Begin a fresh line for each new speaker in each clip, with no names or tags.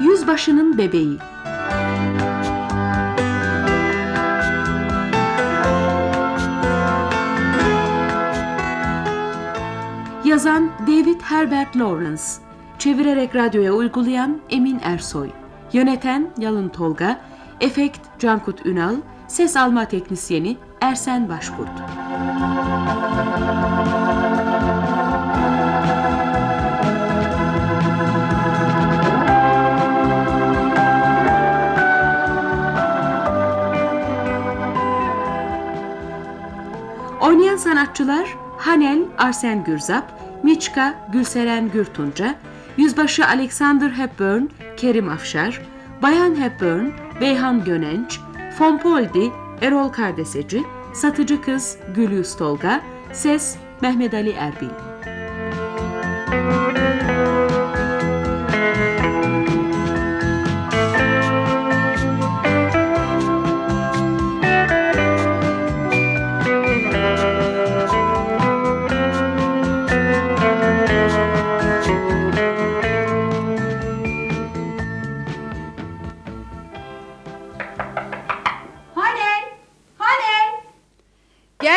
Yüzbaşının bebeği. Yazan David Herbert Lawrence. Çevirerek radyoya uygulayan Emin Ersoy. Yöneten Yalın Tolga. Efekt Cankut Ünal. Ses alma teknisyeni Ersen Başkurt. Oynayan sanatçılar Hanel Arsen Gürzap, Miçka Gülseren Gürtunca, Yüzbaşı Alexander Hepburn, Kerim Afşar, Bayan Hepburn, Beyhan Gönenç, Fonpoldi, Erol Kardeseci, Satıcı Kız Gülüz Tolga, Ses Mehmet Ali Erbil.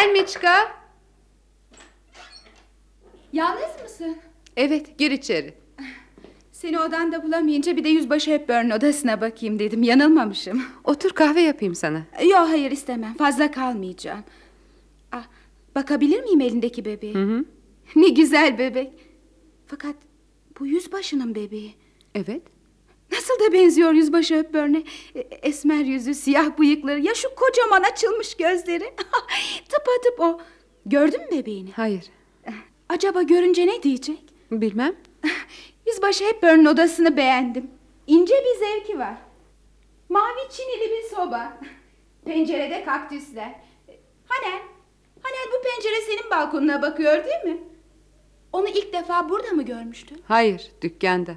Gel Miçka.
Yalnız mısın?
Evet gir içeri.
Seni odanda bulamayınca bir de yüzbaşı Hepburn odasına bakayım dedim. Yanılmamışım.
Otur kahve yapayım sana.
Yok hayır istemem. Fazla kalmayacağım. Ah, bakabilir miyim elindeki bebeğe?
Hı hı.
Ne güzel bebek. Fakat bu yüzbaşının bebeği.
Evet.
Nasıl da benziyor yüzbaşı Hepburn'e. E, Esmer yüzü, siyah bıyıkları. Ya şu kocaman açılmış gözleri. Tıpatıp o. Gördün mü bebeğini?
Hayır.
Acaba görünce ne diyecek?
Bilmem.
Yüzbaşı Hepburn'un odasını beğendim. İnce bir zevki var. Mavi çinili bir soba. Pencerede kaktüsler. Hanel, Hanel bu pencere senin balkonuna bakıyor değil mi? Onu ilk defa burada mı görmüştün?
Hayır dükkanda.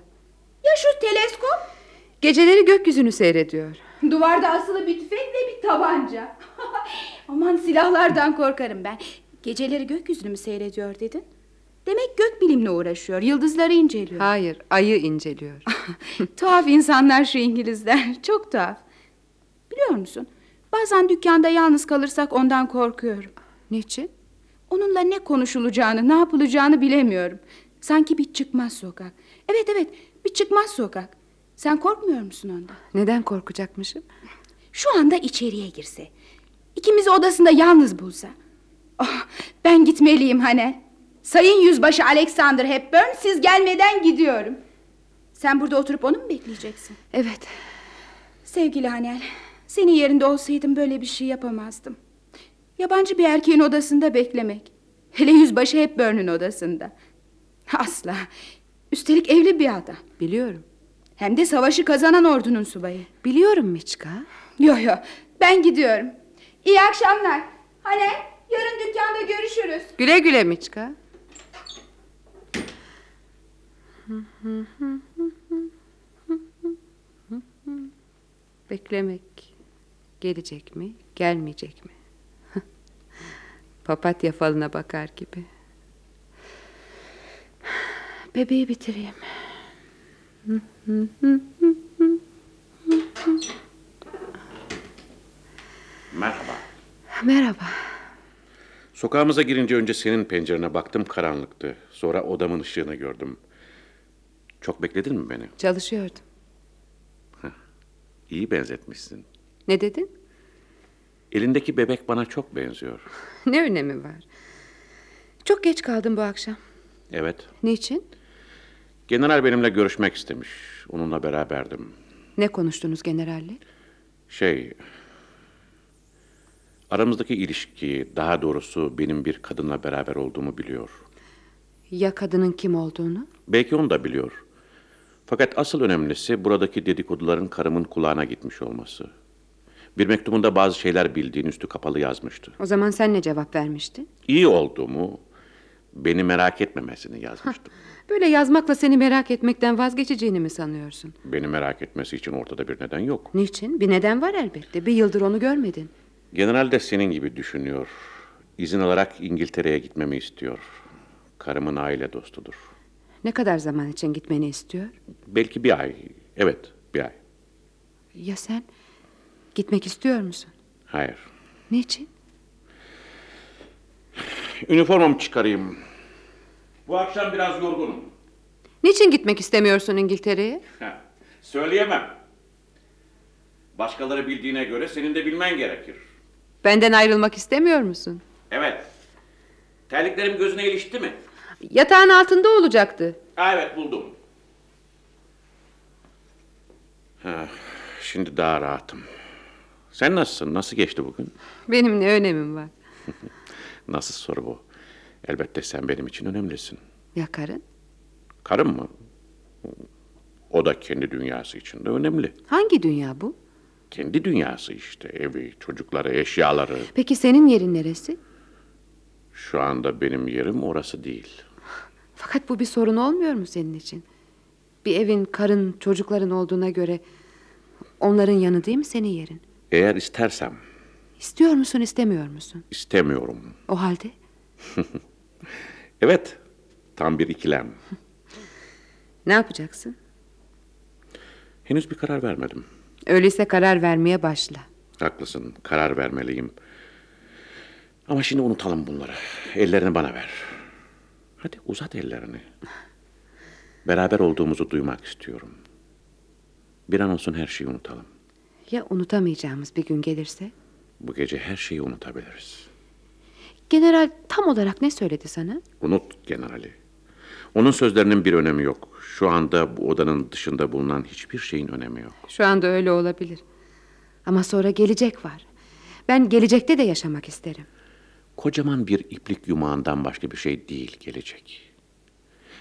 Ya şu teleskop?
Geceleri gökyüzünü seyrediyor.
Duvarda asılı bir tüfek ve bir tabanca. Aman silahlardan korkarım ben. Geceleri gökyüzünü mü seyrediyor dedin? Demek gök bilimle uğraşıyor, yıldızları inceliyor.
Hayır ayı inceliyor.
tuhaf insanlar şu İngilizler. Çok tuhaf. Biliyor musun? Bazen dükkanda yalnız kalırsak ondan korkuyorum.
Niçin?
Onunla ne konuşulacağını, ne yapılacağını bilemiyorum. Sanki bir çıkmaz sokak. Evet evet, bir çıkmaz sokak. Sen korkmuyor musun ondan?
Neden korkacakmışım?
Şu anda içeriye girse. İkimizi odasında yalnız bulsa. Oh, ben gitmeliyim Hanel. Sayın Yüzbaşı Alexander Hepburn siz gelmeden gidiyorum. Sen burada oturup onu mu bekleyeceksin?
Evet.
Sevgili Hanel, senin yerinde olsaydım böyle bir şey yapamazdım. Yabancı bir erkeğin odasında beklemek. Hele yüzbaşı Hepburn'un odasında. Asla. Üstelik evli bir adam.
Biliyorum.
Hem de savaşı kazanan ordunun subayı.
Biliyorum Miçka.
Yo yo, ben gidiyorum. İyi akşamlar. Hanel, yarın dükkanda görüşürüz.
Güle güle Miçka. Beklemek. Gelecek mi, gelmeyecek mi? Papatya falına bakar gibi. Bebeği bitireyim.
Merhaba.
Merhaba.
Sokağımıza girince önce senin pencerene baktım karanlıktı. Sonra odamın ışığını gördüm. Çok bekledin mi beni?
Çalışıyordum.
İyi benzetmişsin.
Ne dedin?
Elindeki bebek bana çok benziyor.
Ne önemi var? Çok geç kaldım bu akşam.
Evet.
Niçin?
General benimle görüşmek istemiş. Onunla beraberdim.
Ne konuştunuz generalle?
Şey... Aramızdaki ilişkiyi, daha doğrusu benim bir kadınla beraber olduğumu biliyor.
Ya kadının kim olduğunu?
Belki onu da biliyor. Fakat asıl önemlisi buradaki dedikoduların karımın kulağına gitmiş olması. Bir mektubunda bazı şeyler bildiğin üstü kapalı yazmıştı.
O zaman sen ne cevap vermiştin?
İyi olduğumu, Beni merak etmemesini yazmıştım.
Böyle yazmakla seni merak etmekten vazgeçeceğini mi sanıyorsun?
Beni merak etmesi için ortada bir neden yok.
Niçin? Bir neden var elbette. Bir yıldır onu görmedin.
General de senin gibi düşünüyor. İzin alarak İngiltere'ye gitmemi istiyor. Karımın aile dostudur.
Ne kadar zaman için gitmeni istiyor?
Belki bir ay. Evet, bir ay.
Ya sen? Gitmek istiyor musun?
Hayır.
Niçin?
Üniformamı çıkarayım. Bu akşam biraz yorgunum.
Niçin gitmek istemiyorsun İngiltere'ye?
Söyleyemem. Başkaları bildiğine göre senin de bilmen gerekir.
Benden ayrılmak istemiyor musun?
Evet. Terliklerim gözüne ilişti mi?
Yatağın altında olacaktı.
Evet buldum. Ha, şimdi daha rahatım. Sen nasılsın? Nasıl geçti bugün?
Benim ne önemim var?
Nasıl soru bu? Elbette sen benim için önemlisin.
Ya karın?
Karım mı? O da kendi dünyası içinde önemli.
Hangi dünya bu?
Kendi dünyası işte. Evi, çocukları, eşyaları.
Peki senin yerin neresi?
Şu anda benim yerim orası değil.
Fakat bu bir sorun olmuyor mu senin için? Bir evin, karın, çocukların olduğuna göre onların yanı değil mi senin yerin?
Eğer istersem,
İstiyor musun, istemiyor musun?
istemiyorum.
O halde
Evet, tam bir ikilem.
ne yapacaksın?
Henüz bir karar vermedim.
Öyleyse karar vermeye başla.
Haklısın, karar vermeliyim. Ama şimdi unutalım bunları. Ellerini bana ver. Hadi uzat ellerini. Beraber olduğumuzu duymak istiyorum. Bir an olsun her şeyi unutalım.
Ya unutamayacağımız bir gün gelirse?
Bu gece her şeyi unutabiliriz.
General tam olarak ne söyledi sana?
Unut generali. Onun sözlerinin bir önemi yok. Şu anda bu odanın dışında bulunan hiçbir şeyin önemi yok.
Şu anda öyle olabilir. Ama sonra gelecek var. Ben gelecekte de yaşamak isterim.
Kocaman bir iplik yumağından başka bir şey değil gelecek.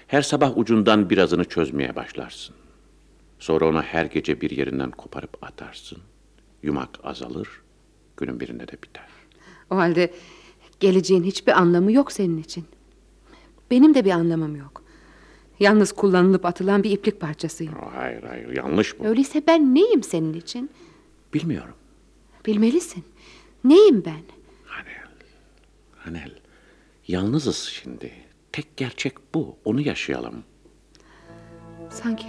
Her sabah ucundan birazını çözmeye başlarsın. Sonra onu her gece bir yerinden koparıp atarsın. Yumak azalır, günün birinde de biter.
O halde geleceğin hiçbir anlamı yok senin için. Benim de bir anlamım yok. Yalnız kullanılıp atılan bir iplik parçasıyım.
Hayır hayır yanlış bu.
Öyleyse ben neyim senin için?
Bilmiyorum.
Bilmelisin. Neyim ben?
Hanel, Hanel. Yalnızız şimdi. Tek gerçek bu. Onu yaşayalım.
Sanki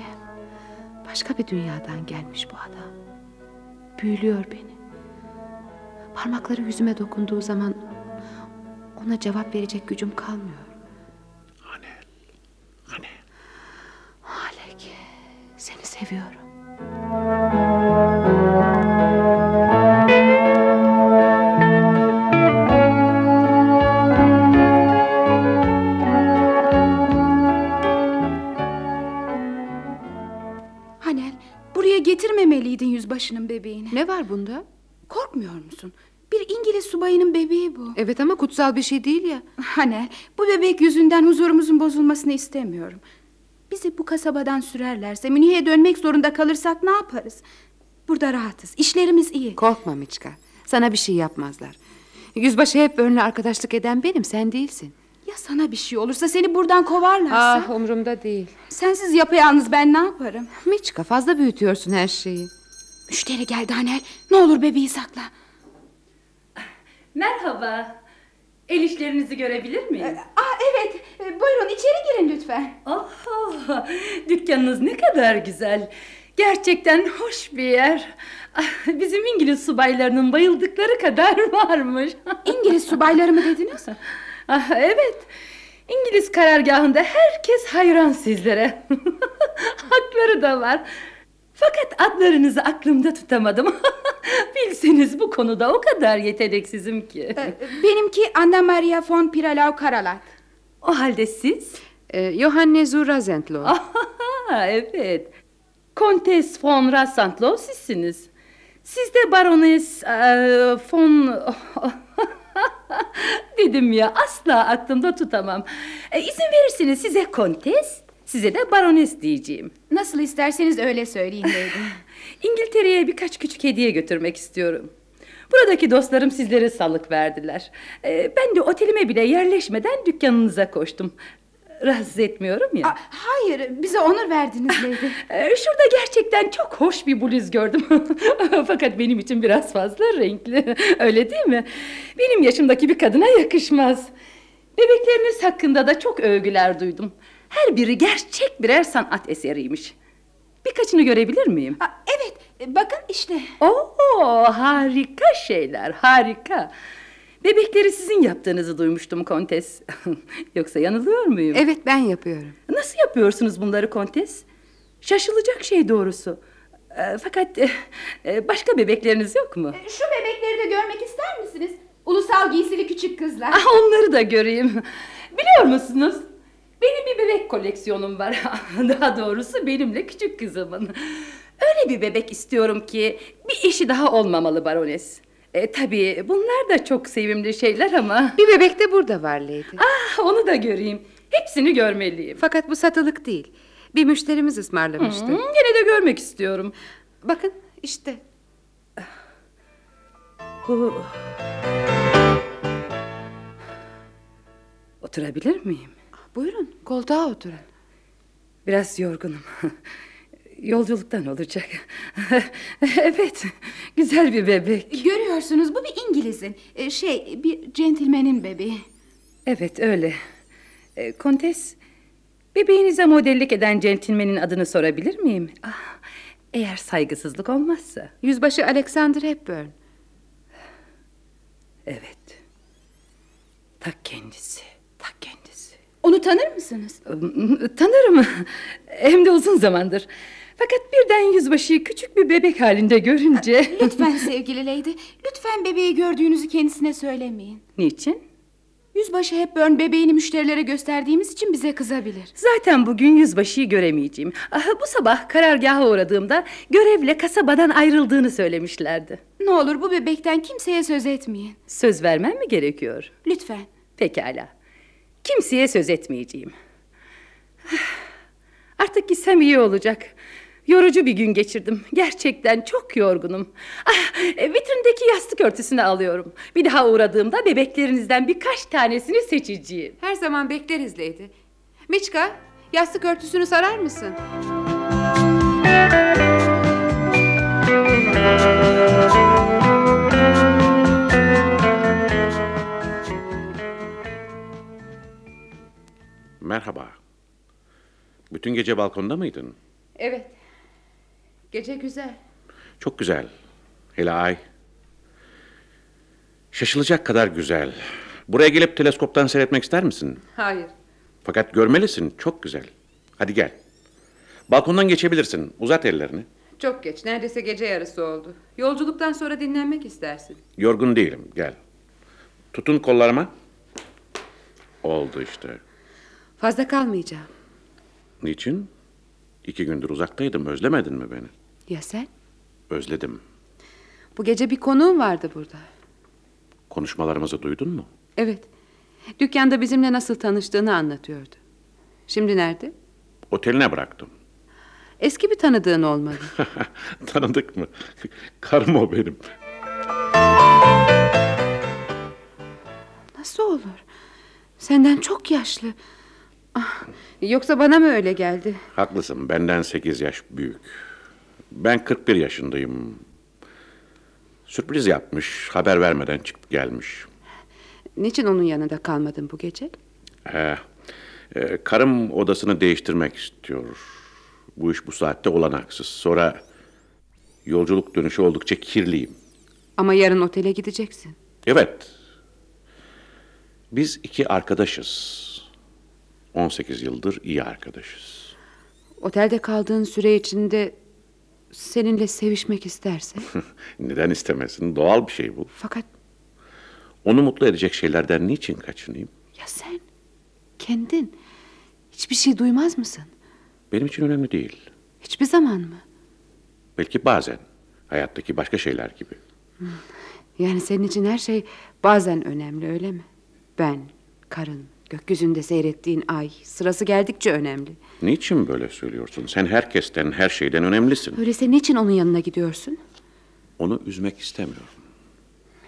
başka bir dünyadan gelmiş bu adam. Büyülüyor beni. Parmakları yüzüme dokunduğu zaman ona cevap verecek gücüm kalmıyor.
Hanel, Hanel.
Halek, seni seviyorum.
Hanel buraya getirmemeliydin yüzbaşının bebeğini.
Ne var bunda?
Korkmuyor musun? Bir İngiliz subayının bebeği bu.
Evet ama kutsal bir şey değil ya.
Hanel bu bebek yüzünden huzurumuzun bozulmasını istemiyorum. Bizi bu kasabadan sürerlerse Münih'e dönmek zorunda kalırsak ne yaparız? Burada rahatız. İşlerimiz iyi.
Korkma Miçka. Sana bir şey yapmazlar. Yüzbaşı hep önüne arkadaşlık eden benim, sen değilsin.
Ya sana bir şey olursa seni buradan kovarlarsa?
Ah umurumda değil.
Sensiz yapayalnız ben ne yaparım?
Miçka fazla büyütüyorsun her şeyi.
Müşteri geldi Hanel. Ne olur bebeği sakla.
Merhaba. El işlerinizi görebilir miyim?
Aa evet. E, Buyurun içeri girin lütfen.
Oh, dükkanınız ne kadar güzel. Gerçekten hoş bir yer. Ah, Bizim İngiliz subaylarının bayıldıkları kadar varmış.
İngiliz subayları mı dediniz?
Ah, evet. İngiliz karargahında herkes hayran sizlere. Hakları da var. Fakat adlarınızı aklımda tutamadım. Bilseniz bu konuda o kadar yeteneksizim ki.
E, Benimki Anna Maria von Piralau Karalat.
O halde siz?
Ee, Johanne Zura Zentlo.
Aha, evet. Kontes von Rassantlo sizsiniz. Siz de barones eee, von... Dedim ya asla aklımda tutamam. E, izin verirseniz size kontes, size de barones diyeceğim.
Nasıl isterseniz öyle söyleyin dedim.
İngiltere'ye birkaç küçük hediye götürmek istiyorum. Buradaki dostlarım sizlere salık verdiler. Ee, ben de otelime bile yerleşmeden dükkanınıza koştum. Rahatsız etmiyorum ya.
Aa, hayır bize onur verdiniz Lady.
Ee, şurada gerçekten çok hoş bir bluz gördüm. Fakat benim için biraz fazla renkli. Öyle değil mi? Benim yaşımdaki bir kadına yakışmaz. Bebekleriniz hakkında da çok övgüler duydum. Her biri gerçek birer sanat eseriymiş. Birkaçını görebilir miyim?
Aa, evet e, bakın işte.
Oo, harika şeyler, harika. Bebekleri sizin yaptığınızı duymuştum kontes. Yoksa yanılıyor muyum?
Evet ben yapıyorum.
Nasıl yapıyorsunuz bunları kontes? Şaşılacak şey doğrusu. Ee, fakat e, e, başka bebekleriniz yok mu?
E, Şu bebekleri de görmek ister misiniz? Ulusal giysili küçük kızlar.
Ah, onları da göreyim. Biliyor musunuz? Benim bir bebek koleksiyonum var. Daha doğrusu benimle küçük kızımın. Öyle bir bebek istiyorum ki bir eşi daha olmamalı barones. E, tabii bunlar da çok sevimli şeyler ama...
Bir bebek de burada var Lady.
Ah onu da göreyim. Hepsini görmeliyim.
Fakat bu satılık değil. Bir müşterimiz ısmarlamıştı.
Hı, Gene de görmek istiyorum.
Bakın işte.
Bu... Oturabilir miyim?
Buyurun koltuğa oturun.
Biraz yorgunum. Yolculuktan olacak. evet, güzel bir bebek.
Görüyorsunuz bu bir İngiliz'in. e, Şey bir centilmenin bebeği.
Evet, öyle. E, Kontes, bebeğinize modellik eden centilmenin adını sorabilir miyim? Ah, eğer saygısızlık olmazsa.
Yüzbaşı Alexander Hepburn.
Evet. Ta kendisi, ta kendisi.
Onu tanır mısınız?
Tanırım. Hem de uzun zamandır. Fakat birden yüzbaşıyı küçük bir bebek halinde görünce...
Lütfen sevgili Lady. Lütfen bebeği gördüğünüzü kendisine söylemeyin.
Niçin?
Yüzbaşı Hepburn bebeğini müşterilere gösterdiğimiz için bize kızabilir.
Zaten bugün yüzbaşıyı göremeyeceğim. Ah, bu sabah karargaha uğradığımda görevle kasabadan ayrıldığını söylemişlerdi.
Ne olur bu bebekten kimseye söz etmeyin.
Söz vermem mi gerekiyor?
Lütfen.
Pekala. Kimseye söz etmeyeceğim. Artık gitsem iyi olacak. Yorucu bir gün geçirdim. Gerçekten çok yorgunum. Ah, e, vitrindeki yastık örtüsünü alıyorum. Bir daha uğradığımda bebeklerinizden birkaç tanesini seçeceğim.
Her zaman bekleriz Lady. Miçka yastık örtüsünü sarar mısın?
Merhaba. Bütün gece balkonda mıydın?
Evet. Gece güzel.
Çok güzel. Hele ay. Şaşılacak kadar güzel. Buraya gelip teleskoptan seyretmek ister misin?
Hayır.
Fakat görmelisin. Çok güzel. Hadi gel. Balkondan geçebilirsin. Uzat ellerini.
Çok geç. Neredeyse gece yarısı oldu. Yolculuktan sonra dinlenmek istersin.
Yorgun değilim. Gel. Tutun kollarıma. Oldu işte.
Fazla kalmayacağım.
Niçin? İki gündür uzaktaydım. Özlemedin mi beni?
Ya sen?
Özledim.
Bu gece bir konuğum vardı burada.
Konuşmalarımızı duydun mu?
Evet. Dükkanda bizimle nasıl tanıştığını anlatıyordu. Şimdi nerede?
Oteline bıraktım.
Eski bir tanıdığın olmalı.
Tanıdık mı? Karım o benim.
Nasıl olur? Senden çok yaşlı. Ah, yoksa bana mı öyle geldi?
Haklısın. Benden sekiz yaş büyük. Ben 41 yaşındayım. Sürpriz yapmış. Haber vermeden çıkıp gelmiş.
Niçin onun yanında kalmadın bu gece?
He, e, karım odasını değiştirmek istiyor. Bu iş bu saatte olanaksız. Sonra yolculuk dönüşü oldukça kirliyim.
Ama yarın otele gideceksin.
Evet. Biz iki arkadaşız. 18 yıldır iyi arkadaşız.
Otelde kaldığın süre içinde seninle sevişmek isterse.
Neden istemesin? Doğal bir şey bu.
Fakat
Onu mutlu edecek şeylerden niçin kaçınayım?
ya sen kendin hiçbir şey duymaz mısın?
Benim için önemli değil.
Hiçbir zaman mı?
Belki bazen. Hayattaki başka şeyler gibi.
Yani senin için her şey bazen önemli öyle mi? Ben, karın, gökyüzünde seyrettiğin ay sırası geldikçe önemli.
Niçin böyle söylüyorsun? Sen herkesten, her şeyden önemlisin.
Öyleyse niçin onun yanına gidiyorsun?
Onu üzmek istemiyorum.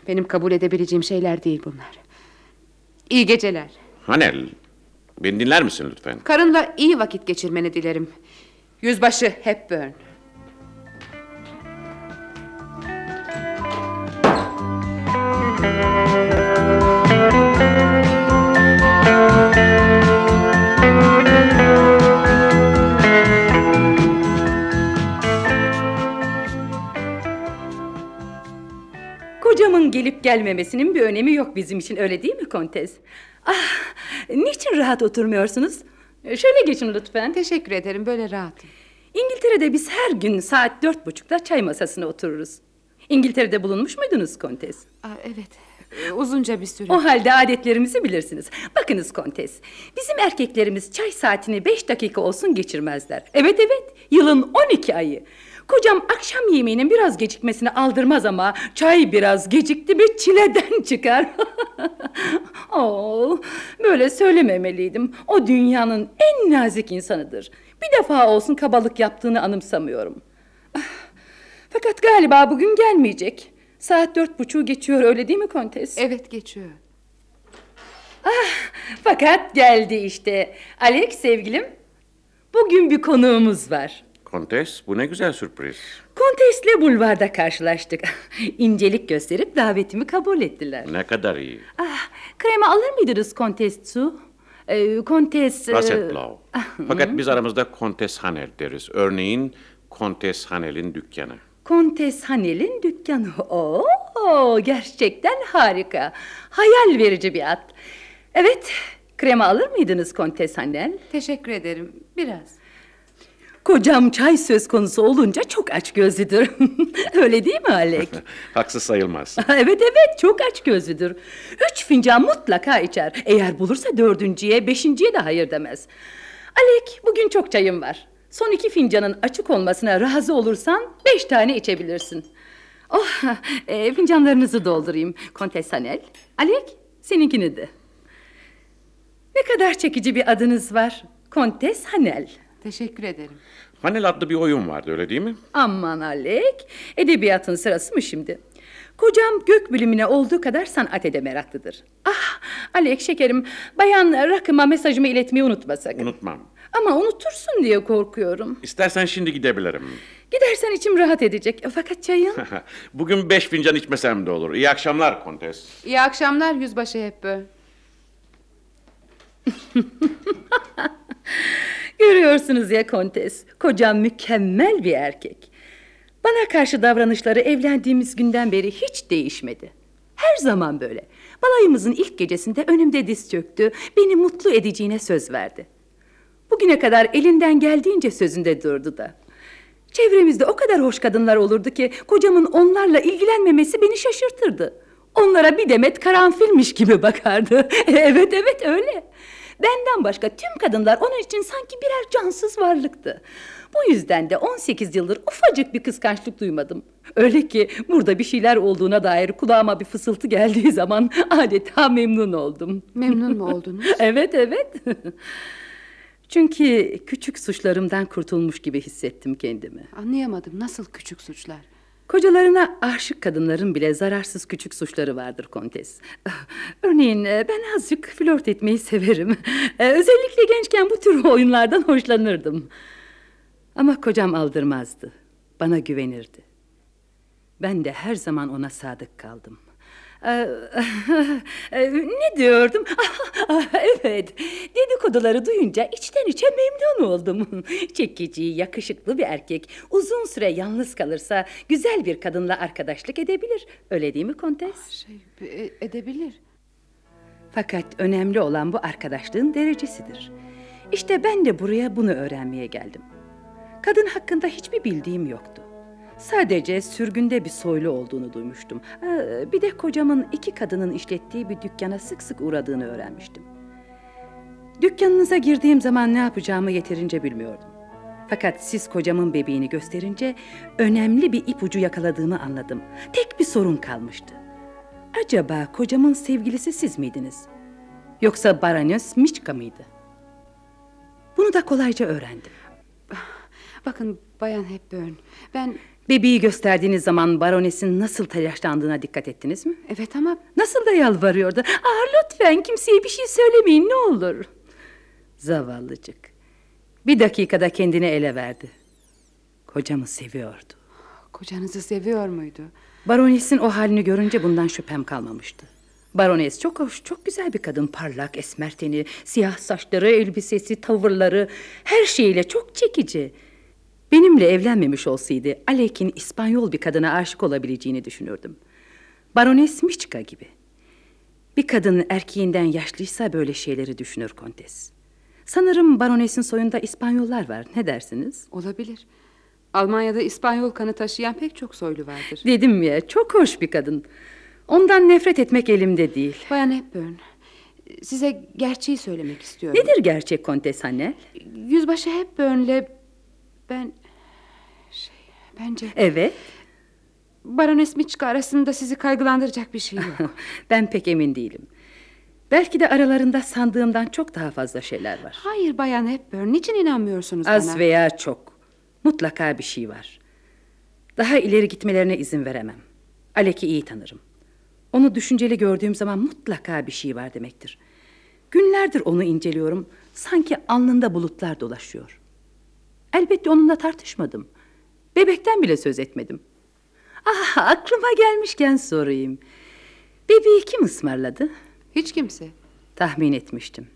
Benim kabul edebileceğim şeyler değil bunlar. İyi geceler.
Hanel, beni dinler misin lütfen?
Karınla iyi vakit geçirmeni dilerim. Yüzbaşı Hepburn.
Gelip gelmemesinin bir önemi yok bizim için öyle değil mi kontes? Ah, niçin rahat oturmuyorsunuz? Şöyle geçin lütfen.
Teşekkür ederim böyle rahatım.
İngiltere'de biz her gün saat dört buçukta çay masasına otururuz. İngiltere'de bulunmuş muydunuz kontes?
Aa, evet e, uzunca bir süre.
O halde adetlerimizi bilirsiniz. Bakınız kontes, bizim erkeklerimiz çay saatini beş dakika olsun geçirmezler. Evet evet, yılın on iki ayı. Kocam akşam yemeğinin biraz gecikmesini aldırmaz ama çay biraz gecikti mi çileden çıkar. Oo, böyle söylememeliydim. O dünyanın en nazik insanıdır. Bir defa olsun kabalık yaptığını anımsamıyorum. Ah, Fakat galiba bugün gelmeyecek. Saat dört buçuğu geçiyor öyle değil mi kontes?
Evet geçiyor.
Fakat geldi işte. Alex sevgilim. Bugün bir konuğumuz var.
Kontes, bu ne güzel sürpriz.
Kontesle bulvarda karşılaştık. İncelik gösterip davetimi kabul ettiler.
Ne kadar iyi.
Ah, krema alır mıydınız Kontes su? Ee, Kontes... e,
Rasset Blau. Fakat biz aramızda Kontes Hanel deriz. Örneğin Kontes Hanel'in dükkanı.
Kontes Hanel'in dükkanı. Oo, gerçekten harika. Hayal verici bir ad. Evet, krema alır mıydınız Kontes Hanel?
Teşekkür ederim biraz.
Kocam çay söz konusu olunca çok açgözlüdür. Öyle değil mi Alek?
Haksız sayılmaz.
evet evet çok açgözlüdür. Üç fincan mutlaka içer. Eğer bulursa dördüncüye, beşinciye de hayır demez. Alek bugün çok çayım var. Son iki fincanın açık olmasına razı olursan beş tane içebilirsin. Oh, e, fincanlarınızı doldurayım Kontes Hanel. Alek seninkini de. Ne kadar çekici bir adınız var. Kontes Hanel.
Teşekkür ederim.
Hanel adlı bir oyun vardı öyle değil mi?
Aman Alek, edebiyatın sırası mı şimdi? Kocam gök bilimine olduğu kadar sanate de meraklıdır. Ah, Alek şekerim, bayan Rakım'a mesajımı iletmeyi unutma sakın.
Unutmam.
Ama unutursun diye korkuyorum.
İstersen şimdi gidebilirim.
Gidersen içim rahat edecek. Fakat çayın...
Bugün beş fincan içmesem de olur. İyi akşamlar Kontes.
İyi akşamlar Yüzbaşı Hepburn.
Görüyorsunuz ya kontes, kocam mükemmel bir erkek. Bana karşı davranışları evlendiğimiz günden beri hiç değişmedi. Her zaman böyle. Balayımızın ilk gecesinde önümde diz çöktü, beni mutlu edeceğine söz verdi. Bugüne kadar elinden geldiğince sözünde durdu da. Çevremizde o kadar hoş kadınlar olurdu ki kocamın onlarla ilgilenmemesi beni şaşırtırdı. Onlara bir demet karanfilmiş gibi bakardı. evet evet öyle. Benden başka tüm kadınlar onun için sanki birer cansız varlıktı. Bu yüzden de 18 yıldır ufacık bir kıskançlık duymadım. Öyle ki burada bir şeyler olduğuna dair kulağıma bir fısıltı geldiği zaman adeta memnun oldum.
Memnun mu oldunuz?
Evet evet. Çünkü küçük suçlarımdan kurtulmuş gibi hissettim kendimi.
Anlayamadım nasıl küçük suçlar.
Kocalarına aşık kadınların bile zararsız küçük suçları vardır kontes. Örneğin e, ben azıcık flört etmeyi severim. E, Özellikle gençken bu tür oyunlardan hoşlanırdım. Ama kocam aldırmazdı. Bana güvenirdi. Ben de her zaman ona sadık kaldım. Ee, e, ne diyordum? evet, dedikoduları duyunca içten içe memnun oldum. Çekici, yakışıklı bir erkek uzun süre yalnız kalırsa güzel bir kadınla arkadaşlık edebilir. Öyle değil mi kontes?
Şey e- edebilir.
Fakat önemli olan bu arkadaşlığın derecesidir. İşte ben de buraya bunu öğrenmeye geldim. Kadın hakkında hiçbir bildiğim yoktu. Sadece sürgünde bir soylu olduğunu duymuştum. Ee, Bir de kocamın iki kadının işlettiği bir dükkana sık sık uğradığını öğrenmiştim. Dükkanınıza girdiğim zaman ne yapacağımı yeterince bilmiyordum. Fakat siz kocamın bebeğini gösterince önemli bir ipucu yakaladığımı anladım. Tek bir sorun kalmıştı. Acaba kocamın sevgilisi siz miydiniz? Yoksa Baroness Miçka mıydı? Bunu da kolayca öğrendim.
Bakın Bayan Hepburn ben
Bebeği gösterdiğiniz zaman baronesin nasıl telaşlandığına dikkat ettiniz mi?
Evet ama
Nasıl da yalvarıyordu. Aa, lütfen kimseye bir şey söylemeyin ne olur. Zavallıcık. Bir dakikada kendini ele verdi. Kocamı seviyordu.
kocanızı seviyor muydu?
Baronesin o halini görünce bundan şüphem kalmamıştı. Barones çok hoş, çok güzel bir kadın. Parlak, esmer teni, siyah saçları, elbisesi, tavırları... ...her şeyiyle çok çekici. Benimle evlenmemiş olsaydı... ...Alek'in İspanyol bir kadına aşık olabileceğini düşünürdüm. Barones Miçka gibi. Bir kadın erkeğinden yaşlıysa böyle şeyleri düşünür kontes. Sanırım baronesin soyunda İspanyollar var. Ne dersiniz?
Olabilir. Almanya'da İspanyol kanı taşıyan pek çok soylu vardır.
Dedim ya çok hoş bir kadın. Ondan nefret etmek elimde değil.
Bayan Hepburn, size gerçeği söylemek istiyorum.
Nedir gerçek kontes anne?
Yüzbaşı Hepburn'le ben... Şey, bence
Evet.
Barones Miçka arasında sizi kaygılandıracak bir şey yok.
ben pek emin değilim. Belki de aralarında sandığımdan çok daha fazla şeyler var.
Hayır Bayan Hepburn, niçin inanmıyorsunuz
Az
bana?
veya çok. Mutlaka bir şey var. Daha ileri gitmelerine izin veremem. Alek'i iyi tanırım. Onu düşünceli gördüğüm zaman mutlaka bir şey var demektir. Günlerdir onu inceliyorum. Sanki alnında bulutlar dolaşıyor. Elbette onunla tartışmadım. Bebekten bile söz etmedim. Ah aklıma gelmişken sorayım. Bebeği kim ısmarladı?
Hiç kimse.
Tahmin etmiştim.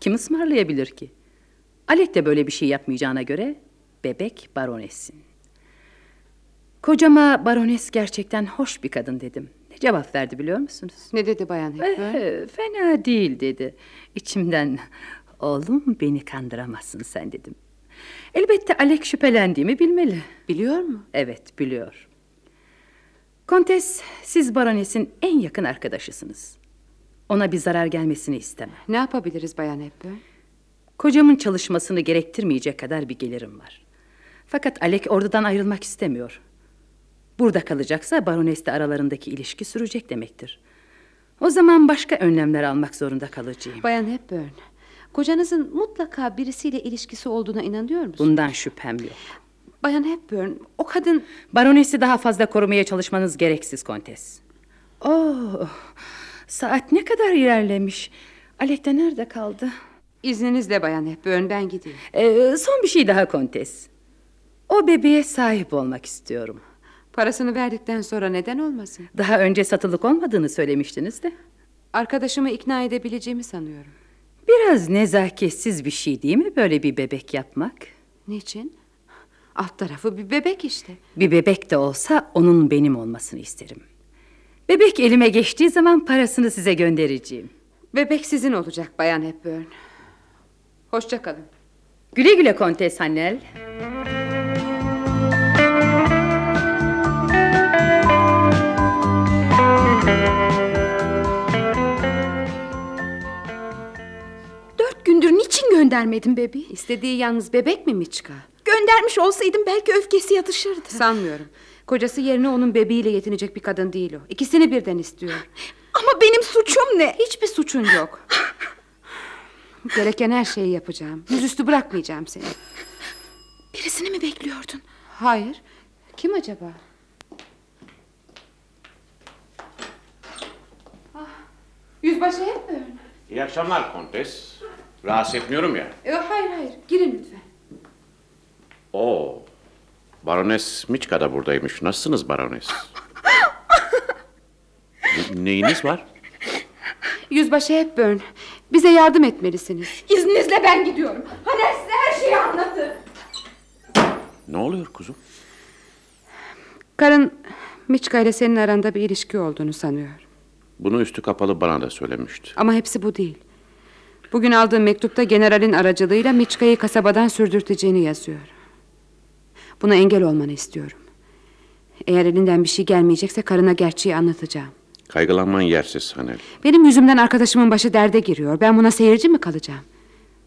Kim ısmarlayabilir ki? Alek de böyle bir şey yapmayacağına göre bebek baronessin. Kocama barones gerçekten hoş bir kadın dedim. Ne cevap verdi biliyor musunuz?
Ne dedi Bayan Hepburn?
Eh, fena değil dedi. İçimden oğlum beni kandıramazsın sen dedim. Elbette Alek şüphelendiğimi bilmeli.
Biliyor mu?
Evet biliyor. Kontes siz baronesin en yakın arkadaşısınız. Ona bir zarar gelmesini istemem.
Ne yapabiliriz Bayan Hepburn?
Kocamın çalışmasını gerektirmeyecek kadar bir gelirim var. Fakat Alek oradan ayrılmak istemiyor. Burada kalacaksa baronesle aralarındaki ilişki sürecek demektir. O zaman başka önlemler almak zorunda kalacağım.
Bayan Hepburn, kocanızın mutlaka birisiyle ilişkisi olduğuna inanıyor musunuz?
Bundan şüphem yok.
Bayan Hepburn, o kadın...
Baronesi daha fazla korumaya çalışmanız gereksiz kontes. Oh, saat ne kadar ilerlemiş. Alek de nerede kaldı?
İzninizle Bayan Hepburn, ben gideyim.
Ee, son bir şey daha kontes. O bebeğe sahip olmak istiyorum.
Parasını verdikten sonra neden olmasın?
Daha önce satılık olmadığını söylemiştiniz de.
Arkadaşımı ikna edebileceğimi sanıyorum.
Biraz nezaketsiz bir şey değil mi böyle bir bebek yapmak?
Niçin? Alt tarafı bir bebek işte.
Bir bebek de olsa onun benim olmasını isterim. Bebek elime geçtiği zaman parasını size göndereceğim.
Bebek sizin olacak Bayan Hepburn. Hoşça kalın.
Güle güle Kontes Hannel.
Dört göndermedin bebeği?
İstediği yalnız bebek mi Miçka?
Göndermiş olsaydım belki öfkesi yatışırdı.
Sanmıyorum. Kocası yerine onun bebeğiyle yetinecek bir kadın değil o. İkisini birden istiyor.
Ama benim suçum ne?
Hiçbir suçun yok. Gereken her şeyi yapacağım. Yüzüstü bırakmayacağım seni.
Birisini mi bekliyordun?
Hayır. Kim acaba? Ah, Yüzbaşı Hepburn.
İyi akşamlar kontes. Rahatsız etmiyorum ya.
E, hayır hayır. Girin lütfen.
Oo. Barones Miçka da buradaymış. Nasılsınız barones? Ne- neyiniz var?
Yüzbaşı Hepburn. Bize yardım etmelisiniz.
İzninizle ben gidiyorum. Haner size her şeyi anlatır.
Ne oluyor kuzum?
Karın Miçka ile senin aranda bir ilişki olduğunu sanıyor.
Bunu üstü kapalı bana da söylemişti.
Ama hepsi bu değil. Bugün aldığım mektupta generalin aracılığıyla Miçka'yı kasabadan sürdürteceğini yazıyor. Buna engel olmanı istiyorum. Eğer elinden bir şey gelmeyecekse karına gerçeği anlatacağım.
Kaygılanman yersiz Hanel.
Benim yüzümden arkadaşımın başı derde giriyor. Ben buna seyirci mi kalacağım?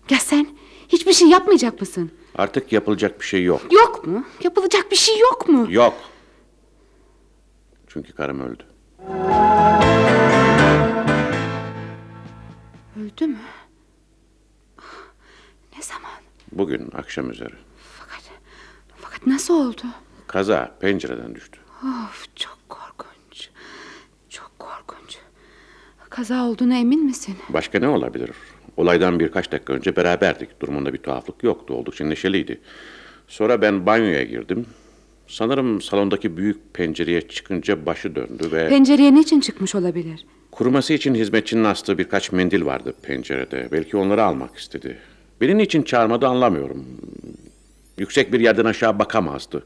Ya sen hiçbir şey yapmayacak mısın?
Artık yapılacak bir şey yok.
Yok mu? Yapılacak bir şey yok mu?
Yok. Çünkü karım öldü.
Öldü mü? Ne zaman?
Bugün akşam üzeri.
Fakat, fakat nasıl oldu?
Kaza pencereden düştü.
Of çok korkunç. Çok korkunç. Kaza olduğuna emin misin?
Başka ne olabilir? Olaydan birkaç dakika önce beraberdik. Durumunda bir tuhaflık yoktu. Oldukça neşeliydi. Sonra ben banyoya girdim. Sanırım salondaki büyük pencereye çıkınca başı döndü ve...
Pencereye niçin çıkmış olabilir?
Kuruması için hizmetçinin astığı birkaç mendil vardı pencerede. Belki onları almak istedi. Beni niçin çağırmadı anlamıyorum. Yüksek bir yerden aşağı bakamazdı.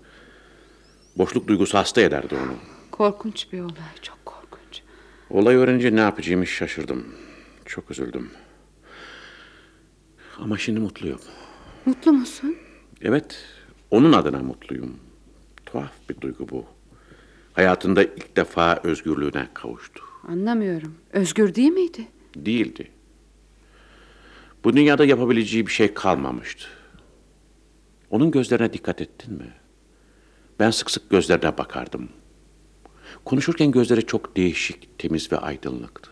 Boşluk duygusu hasta ederdi onu.
Korkunç bir olay, çok korkunç.
Olay öğrenince ne yapacağımı şaşırdım. Çok üzüldüm. Ama şimdi mutluyum.
Mutlu musun?
Evet, onun adına mutluyum. Tuhaf bir duygu bu. Hayatında ilk defa özgürlüğüne kavuştu.
Anlamıyorum. Özgür değil miydi?
Değildi. Bu dünyada yapabileceği bir şey kalmamıştı. Onun gözlerine dikkat ettin mi? Ben sık sık gözlerine bakardım. Konuşurken gözleri çok değişik, temiz ve aydınlıktı.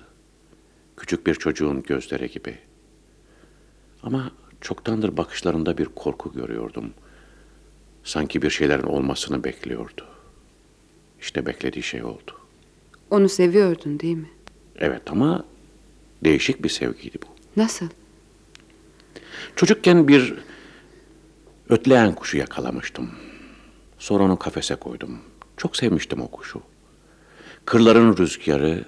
Küçük bir çocuğun gözleri gibi. Ama çoktandır bakışlarında bir korku görüyordum. Sanki bir şeylerin olmasını bekliyordu. İşte beklediği şey oldu.
Onu seviyordun değil mi?
Evet ama değişik bir sevgiydi bu.
Nasıl?
Çocukken bir ötleyen kuşu yakalamıştım. Sonra onu kafese koydum. Çok sevmiştim o kuşu. Kırların rüzgarı,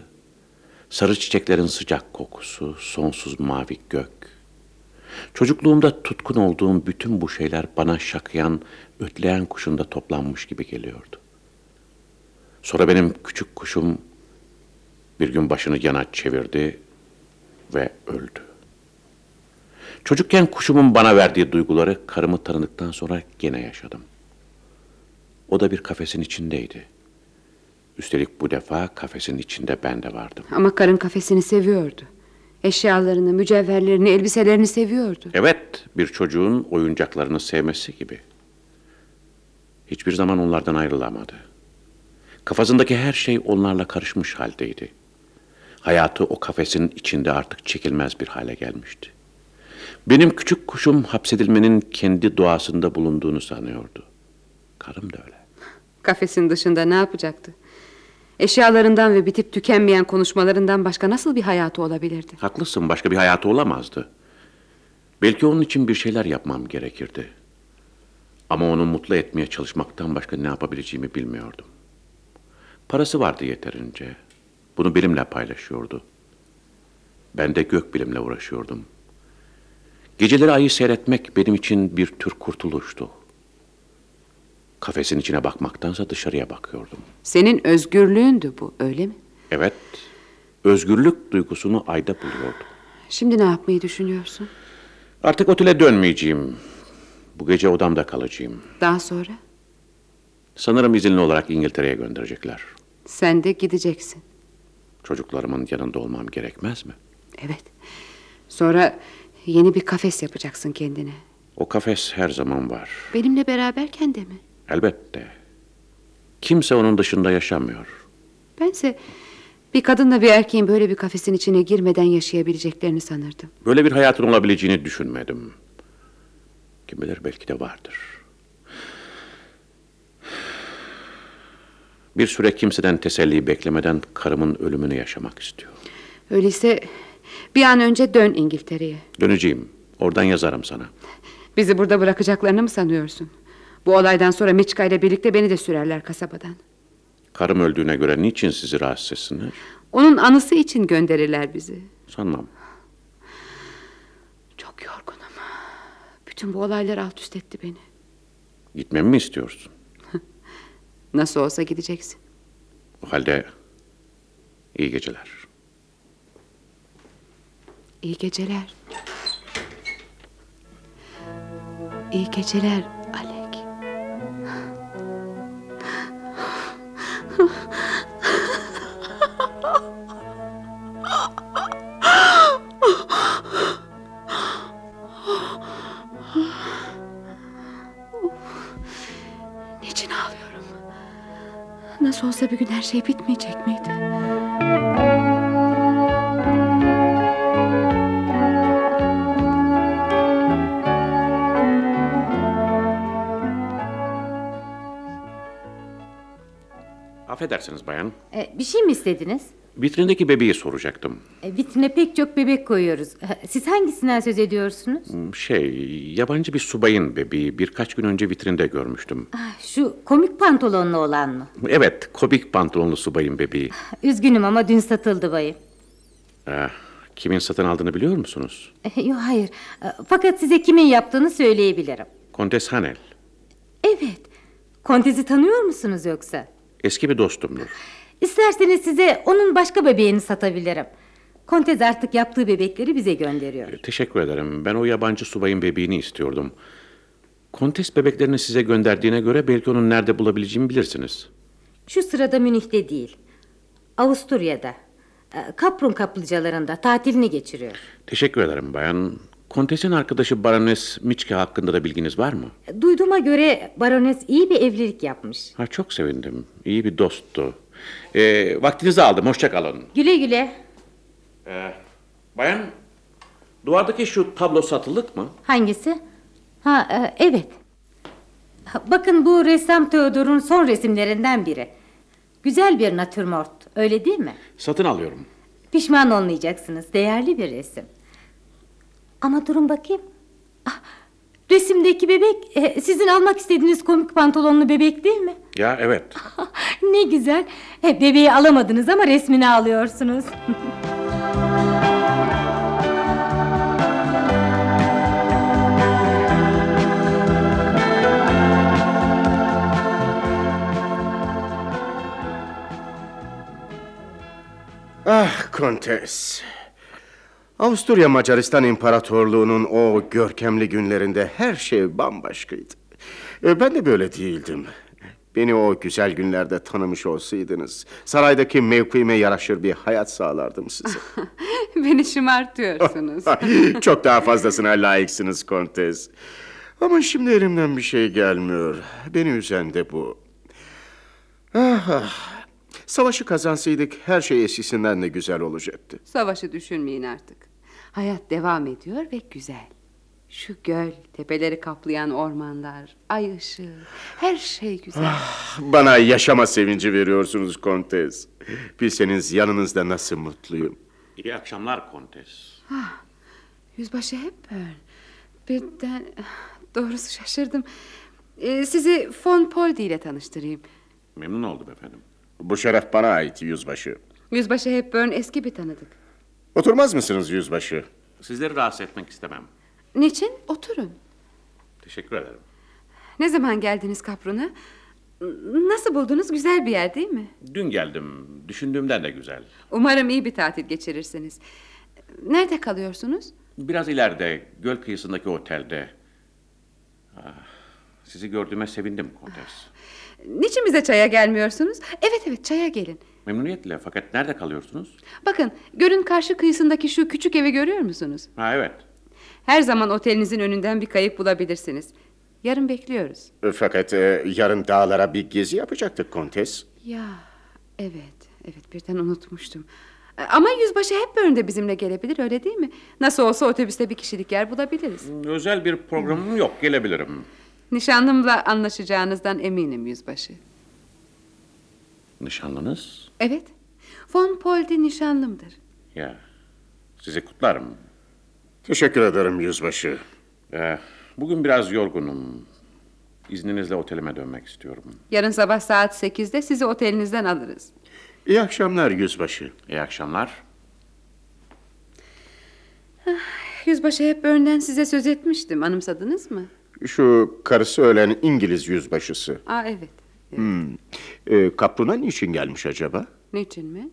sarı çiçeklerin sıcak kokusu, sonsuz mavi gök. Çocukluğumda tutkun olduğum bütün bu şeyler bana şakıyan, ötleyen kuşunda toplanmış gibi geliyordu. Sonra benim küçük kuşum bir gün başını yana çevirdi ve öldü. Çocukken kuşumun bana verdiği duyguları karımı tanıdıktan sonra gene yaşadım. O da bir kafesin içindeydi. Üstelik bu defa kafesin içinde ben de vardım.
Ama karın kafesini seviyordu. Eşyalarını, mücevherlerini, elbiselerini seviyordu.
Evet, bir çocuğun oyuncaklarını sevmesi gibi. Hiçbir zaman onlardan ayrılamadı. Kafasındaki her şey onlarla karışmış haldeydi. Hayatı o kafesin içinde artık çekilmez bir hale gelmişti. Benim küçük kuşum hapsedilmenin kendi doğasında bulunduğunu sanıyordu. Karım da öyle.
Kafesin dışında ne yapacaktı? Eşyalarından ve bitip tükenmeyen konuşmalarından başka nasıl bir hayatı olabilirdi?
Haklısın, başka bir hayatı olamazdı. Belki onun için bir şeyler yapmam gerekirdi. Ama onu mutlu etmeye çalışmaktan başka ne yapabileceğimi bilmiyordum. Parası vardı yeterince. Bunu benimle paylaşıyordu. Ben de gök bilimle uğraşıyordum. Geceleri ayı seyretmek benim için bir tür kurtuluştu. Kafesin içine bakmaktansa dışarıya bakıyordum.
Senin özgürlüğündü bu, öyle mi?
Evet, özgürlük duygusunu ayda buluyordum.
Şimdi ne yapmayı düşünüyorsun?
Artık otele dönmeyeceğim. Bu gece odamda kalacağım.
Daha sonra?
Sanırım izinli olarak İngiltere'ye gönderecekler.
Sen de gideceksin.
Çocuklarımın yanında olmam gerekmez mi?
Evet. Sonra yeni bir kafes yapacaksın kendine.
O kafes her zaman var.
Benimle beraberken de mi?
Elbette. Kimse onun dışında yaşamıyor.
Bense bir kadınla bir erkeğin böyle bir kafesin içine girmeden yaşayabileceklerini sanırdım.
Böyle bir hayatın olabileceğini düşünmedim. Kim bilir belki de vardır. Bir süre kimseden teselli beklemeden karımın ölümünü yaşamak istiyor.
Öyleyse bir an önce dön İngiltere'ye.
Döneceğim. Oradan yazarım sana.
Bizi burada bırakacaklarını mı sanıyorsun? Bu olaydan sonra Miçka ile birlikte beni de sürerler kasabadan.
Karım öldüğüne göre niçin sizi rahatsız etsinler?
Onun anısı için gönderirler bizi.
Sanmam.
Çok yorgunum. Bütün bu olaylar alt üst etti beni.
Gitmemi mi istiyorsun?
Nasıl olsa gideceksin.
O halde iyi geceler.
İyi geceler. İyi geceler Alek. Niçin ağlıyorum? Nasıl olsa bir gün her şey bitmeyecek miydi?
Affedersiniz bayan.
E, bir şey mi istediniz?
Vitrindeki bebeği soracaktım.
E, vitrine pek çok bebek koyuyoruz. Siz hangisinden söz ediyorsunuz?
Şey, yabancı bir subayın bebeği birkaç gün önce vitrinde görmüştüm.
Ah, Şu komik pantolonlu olan mı?
Evet, komik pantolonlu subayın bebeği.
Üzgünüm ama dün satıldı bayım.
Ah, kimin satın aldığını biliyor musunuz?
E, Yok hayır. E, Fakat size kimin yaptığını söyleyebilirim.
Kontes Hanel.
Evet. Kontezi tanıyor musunuz yoksa?
Eski bir dostumdur.
İsterseniz size onun başka bebeğini satabilirim. Kontez artık yaptığı bebekleri bize gönderiyor.
Teşekkür ederim. Ben o yabancı subayın bebeğini istiyordum. Kontes bebeklerini size gönderdiğine göre belki onun nerede bulabileceğimi bilirsiniz.
Şu sırada Münih'te değil. Avusturya'da. E, Kaprun kaplıcalarında tatilini geçiriyor.
Teşekkür ederim bayan. Kontes'in arkadaşı Barones Miçke hakkında da bilginiz var mı?
Duyduğuma göre barones iyi bir evlilik yapmış.
Ha, çok sevindim. İyi bir dosttu. Ee, vaktinizi aldım. Hoşça kalın.
Güle güle.
Bayan, duvardaki şu tablo satılık mı?
Hangisi? Ha e, evet. Bakın bu ressam Theodor'un son resimlerinden biri. Güzel bir natürmort, öyle değil mi?
Satın alıyorum.
Pişman olmayacaksınız, değerli bir resim. Ama durun bakayım. Ah, resimdeki bebek e, sizin almak istediğiniz komik pantolonlu bebek değil mi?
Ya evet.
ne güzel. E, bebeği alamadınız ama resmini alıyorsunuz.
Ah Kontes. Avusturya Macaristan İmparatorluğu'nun o görkemli günlerinde her şey bambaşkaydı. E, Ben de böyle değildim. Beni o güzel günlerde tanımış olsaydınız... ...saraydaki mevkime yaraşır bir hayat sağlardım size.
Beni şımartıyorsunuz.
Çok daha fazlasına layıksınız Kontes. Ama şimdi elimden bir şey gelmiyor. Beni üzen de bu. Ah, ah. Savaşı kazansaydık her şey eskisinden de güzel olacaktı.
Savaşı düşünmeyin artık. Hayat devam ediyor ve güzel. Şu göl, tepeleri kaplayan ormanlar, ay ışığı, her şey güzel.
Bana yaşama sevinci veriyorsunuz Kontes. Bilseniz yanınızda nasıl mutluyum.
İyi akşamlar Kontes.
Yüzbaşı Hepburn. Birden doğrusu şaşırdım. Ee, sizi Von Poldi ile tanıştırayım.
Memnun oldum efendim.
Bu şeref bana ait yüzbaşı.
Yüzbaşı Hepburn eski bir tanıdık.
Oturmaz mısınız yüzbaşı?
Sizleri rahatsız etmek istemem.
Niçin? Oturun.
Teşekkür ederim.
Ne zaman geldiniz Kaprun'a? Nasıl buldunuz? Güzel bir yer değil mi?
Dün geldim. Düşündüğümden de güzel.
Umarım iyi bir tatil geçirirsiniz. Nerede kalıyorsunuz?
Biraz ileride, göl kıyısındaki otelde. Ah, sizi gördüğüme sevindim Kontes.
Niçin bize çaya gelmiyorsunuz? Evet evet çaya gelin.
Memnuniyetle fakat nerede kalıyorsunuz?
Bakın gölün karşı kıyısındaki şu küçük evi görüyor musunuz?
Ha evet.
Her zaman otelinizin önünden bir kayık bulabilirsiniz. Yarın bekliyoruz.
Fakat e, yarın dağlara bir gezi yapacaktık Kontes.
Ya evet evet birden unutmuştum. E, Ama yüzbaşı hep önde bizimle gelebilir öyle değil mi? Nasıl olsa otobüste bir kişilik yer bulabiliriz.
Özel bir programım yok. Gelebilirim.
Nişanlımla anlaşacağınızdan eminim yüzbaşı.
Nişanlınız?
Evet. Von Poldi nişanlımdır.
Ya. Sizi kutlarım.
Teşekkür ederim yüzbaşı.
Eh, bugün biraz yorgunum. İzninizle otelime dönmek istiyorum.
Yarın sabah saat 8'de sizi otelinizden alırız.
İyi akşamlar yüzbaşı.
İyi akşamlar.
Yüzbaşı hep önden size söz etmiştim. Anımsadınız mı?
Şu karısı ölen İngiliz yüzbaşısı.
Aa evet.
E, Kaprun'a niçin gelmiş acaba?
Niçin mi?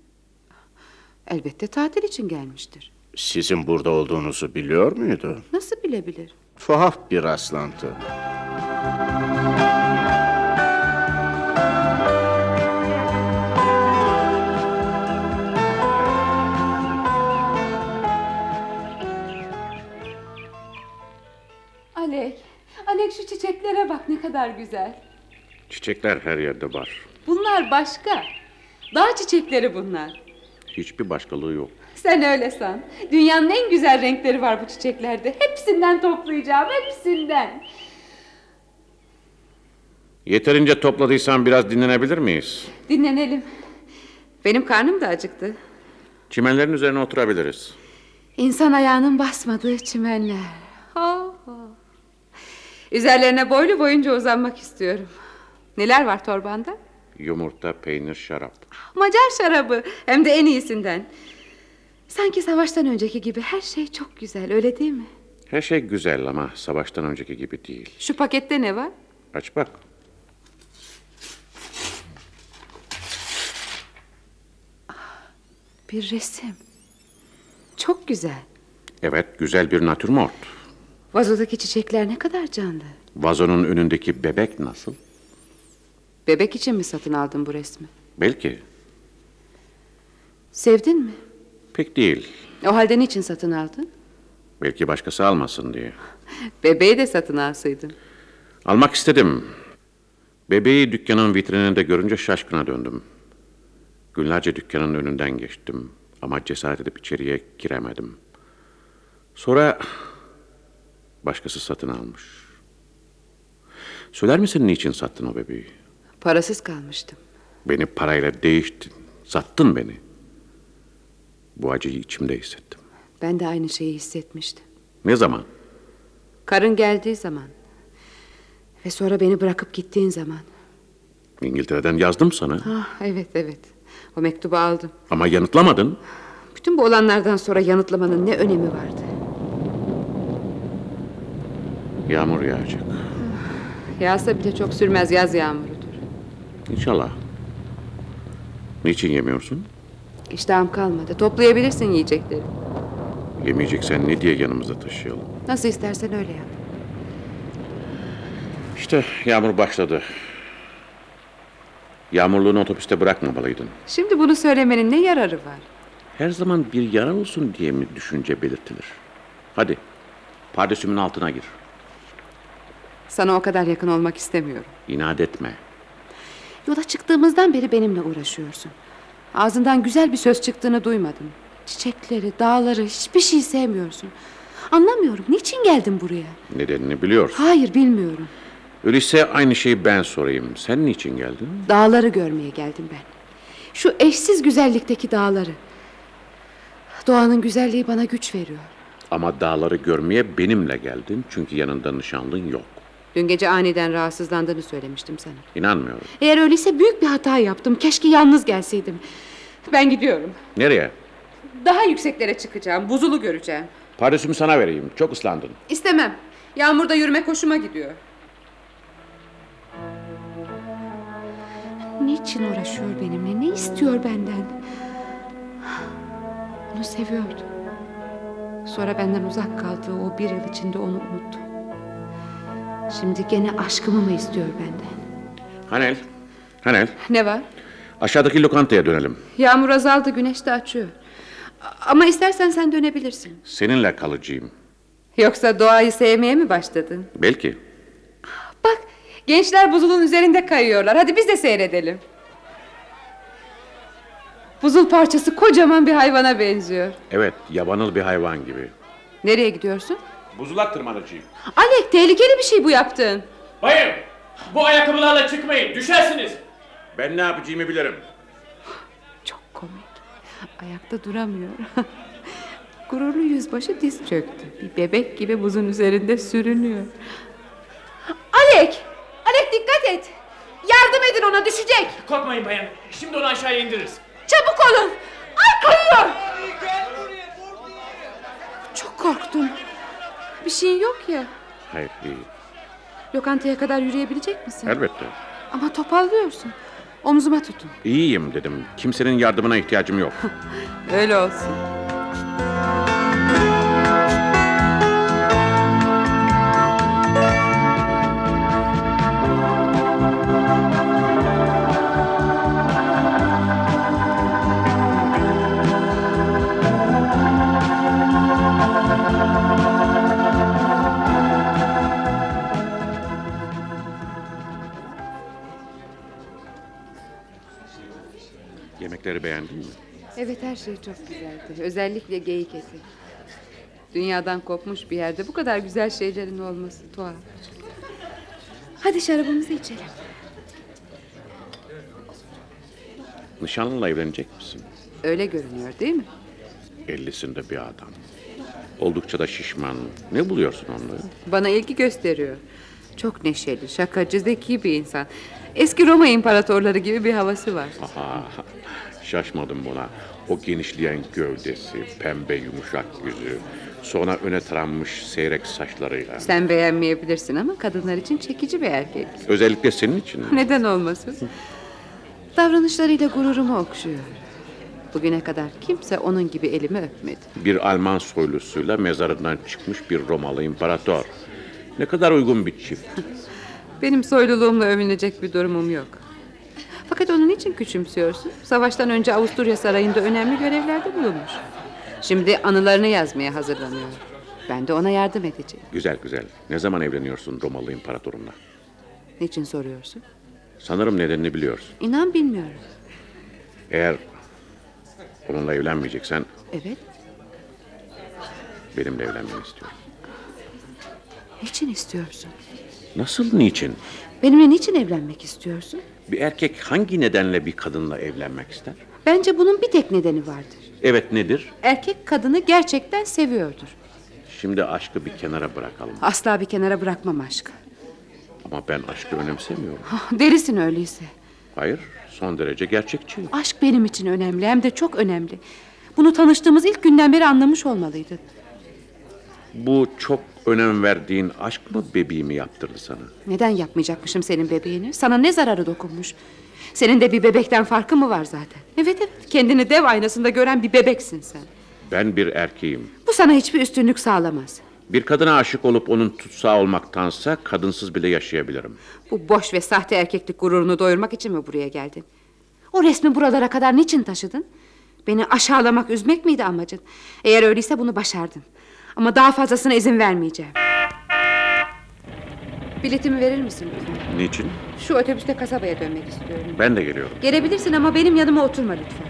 Elbette tatil için gelmiştir.
Sizin burada olduğunuzu biliyor muydu?
Nasıl bilebilir?
Tuhaf bir rastlantı.
Alek, Alek şu çiçeklere bak ne kadar güzel.
Çiçekler her yerde var.
Bunlar başka. Dağ çiçekleri bunlar.
Hiçbir başkalığı yok.
Sen öyle san. Dünyanın en güzel renkleri var bu çiçeklerde. Hepsinden toplayacağım, hepsinden.
Yeterince topladıysan biraz dinlenebilir miyiz?
Dinlenelim. Benim karnım da acıktı.
Çimenlerin üzerine oturabiliriz.
İnsan ayağının basmadığı çimenler. Oh, oh. Üzerlerine boylu boyunca uzanmak istiyorum. Neler var torbanda?
Yumurta, peynir, şarap.
Macar şarabı. Hem de en iyisinden. Sanki savaştan önceki gibi her şey çok güzel öyle değil mi?
Her şey güzel ama savaştan önceki gibi değil.
Şu pakette ne var?
Aç bak.
Bir resim. Çok güzel.
Evet, güzel bir natürmort.
Vazodaki çiçekler ne kadar canlı.
Vazonun önündeki bebek nasıl?
Bebek için mi satın aldın bu resmi?
Belki.
Sevdin mi?
Pek değil.
O halde niçin satın aldın?
Belki başkası almasın diye.
Bebeği de satın alsaydın.
Almak istedim. Bebeği dükkanın vitrininde görünce şaşkına döndüm. Günlerce dükkanın önünden geçtim ama cesaret edip içeriye giremedim. Sonra başkası satın almış. Söyler misin niçin sattın o bebeği?
Parasız kalmıştım.
Beni parayla değiştin, sattın beni. Bu acıyı içimde hissettim.
Ben de aynı şeyi hissetmiştim.
Ne zaman?
Karın geldiği zaman. Ve sonra beni bırakıp gittiğin zaman.
İngiltere'den yazdım sana
Ah evet evet. O mektubu aldım.
ama yanıtlamadın.
Bütün bu olanlardan sonra yanıtlamanın ne önemi vardı?
Yağmur yağacak.
Yağsa bile çok sürmez yaz yağmurudur.
İnşallah. Niçin yemiyorsun?
İştahım kalmadı. Toplayabilirsin yiyecekleri.
Yemeyeceksen ne diye yanımıza taşıyalım?
Nasıl istersen öyle yap.
İşte yağmur başladı. Yağmurluğunu otobüste bırakmamalıydın.
Şimdi bunu söylemenin ne yararı var?
Her zaman bir yara olsun diye mi düşünce belirtilir? Hadi, pardesümün altına gir.
Sana o kadar yakın olmak istemiyorum.
İnat etme.
Yola çıktığımızdan beri benimle uğraşıyorsun. Ağzından güzel bir söz çıktığını duymadım. Çiçekleri, dağları, hiçbir şey sevmiyorsun. Anlamıyorum. Niçin geldin buraya?
Nedenini biliyorsun.
Hayır, bilmiyorum.
Öyleyse aynı şeyi ben sorayım. Sen niçin geldin?
Dağları görmeye geldim ben. Şu eşsiz güzellikteki dağları. Doğanın güzelliği bana güç veriyor.
Ama dağları görmeye benimle geldin. Çünkü yanında nişanlın yok.
Dün gece aniden rahatsızlandığını söylemiştim sana.
İnanmıyorum.
Eğer öyleyse büyük bir hata yaptım. Keşke yalnız gelseydim. Ben gidiyorum.
Nereye?
Daha yükseklere çıkacağım. Buzulu göreceğim.
Pardesümü sana vereyim. Çok ıslandın.
İstemem. Yağmurda yürümek hoşuma gidiyor. Niçin uğraşıyor benimle? Ne istiyor benden? Onu seviyordu. Sonra benden uzak kaldığı o bir yıl içinde onu unuttum. Şimdi gene aşkımı mı istiyor benden?
Hanel, Hanel.
Ne var?
Aşağıdaki lokantaya dönelim.
Yağmur azaldı, güneş de açıyor. Ama istersen sen dönebilirsin.
Seninle kalıcıyım.
Yoksa doğayı sevmeye mi başladın?
Belki.
Bak, gençler buzulun üzerinde kayıyorlar. Hadi biz de seyredelim. Buzul parçası kocaman bir hayvana benziyor.
Evet, yabanıl bir hayvan gibi.
Nereye gidiyorsun?
Buzulak tırmanıcıyım.
Alek, tehlikeli bir şey bu yaptığın.
Bayım, bu ayakkabılarla çıkmayın, düşersiniz.
Ben ne yapacağımı bilirim.
Çok komik. Ayakta duramıyor. Gururlu yüzbaşı diz çöktü. Bir bebek gibi buzun üzerinde sürünüyor. Alek! Alek dikkat et! Yardım edin ona düşecek!
Korkmayın bayan, şimdi onu aşağıya indiririz.
Çabuk olun! Ay kayıyor! Çok korktum. Bir şeyin yok ya.
Hayır, iyi.
Lokantaya kadar yürüyebilecek misin?
Elbette.
Ama topallıyorsun. Omzuma tutun.
İyiyim dedim. Kimsenin yardımına ihtiyacım yok.
Öyle olsun. Evet her şey çok güzeldi. Özellikle geyik eti. Dünyadan kopmuş bir yerde bu kadar güzel şeylerin olması tuhaf. Hadi şarabımızı içelim.
Nişanlınla evlenecek misin?
Öyle görünüyor değil mi?
Ellisinde bir adam. Oldukça da şişman. Ne buluyorsun onları?
Bana ilgi gösteriyor. Çok neşeli, şakacı, zeki bir insan. Eski Roma imparatorları gibi bir havası var.
Aha, şaşmadım buna. O genişleyen gövdesi, pembe yumuşak yüzü, sonra öne taranmış seyrek saçlarıyla.
Sen beğenmeyebilirsin ama kadınlar için çekici bir erkek.
Özellikle senin için.
Neden olmasın? Davranışlarıyla gururumu okşuyor. Bugüne kadar kimse onun gibi elimi öpmedi.
Bir Alman soylusuyla mezarından çıkmış bir Romalı imparator. Ne kadar uygun bir çift.
Benim soyluluğumla övünecek bir durumum yok. Fakat onun için küçümsüyorsun. Savaştan önce Avusturya Sarayı'nda önemli görevlerde bulunmuş. Şimdi anılarını yazmaya hazırlanıyor. Ben de ona yardım edeceğim.
Güzel güzel. Ne zaman evleniyorsun Romalı imparatorunla?
Niçin soruyorsun?
Sanırım nedenini biliyorsun.
İnan bilmiyorum.
Eğer onunla evlenmeyeceksen
Evet.
benimle evlenmeni istiyorum.
Niçin istiyorsun?
Nasıl, niçin?
Benimle niçin evlenmek istiyorsun?
Bir erkek hangi nedenle bir kadınla evlenmek ister?
Bence bunun bir tek nedeni vardır.
Evet nedir?
Erkek kadını gerçekten seviyordur.
Şimdi aşkı bir kenara bırakalım.
Asla bir kenara bırakmam aşkı.
Ama ben aşkı önemsemiyorum.
Delisin öyleyse.
Hayır, son derece gerçekçiyim.
Aşk benim için önemli hem de çok önemli. Bunu tanıştığımız ilk günden beri anlamış olmalıydın.
Bu çok önem verdiğin aşk mı bebeğimi yaptırdı sana?
Neden yapmayacakmışım senin bebeğini? Sana ne zararı dokunmuş? Senin de bir bebekten farkı mı var zaten? Evet evet kendini dev aynasında gören bir bebeksin sen.
Ben bir erkeğim.
Bu sana hiçbir üstünlük sağlamaz.
Bir kadına aşık olup onun tutsağı olmaktansa kadınsız bile yaşayabilirim.
Bu boş ve sahte erkeklik gururunu doyurmak için mi buraya geldin? O resmi buralara kadar niçin taşıdın? Beni aşağılamak, üzmek miydi amacın? Eğer öyleyse bunu başardın. Ama daha fazlasına izin vermeyeceğim. Biletimi verir misin lütfen?
Niçin?
Şu otobüste kasabaya dönmek istiyorum.
Ben de geliyorum.
Gelebilirsin ama benim yanıma oturma lütfen.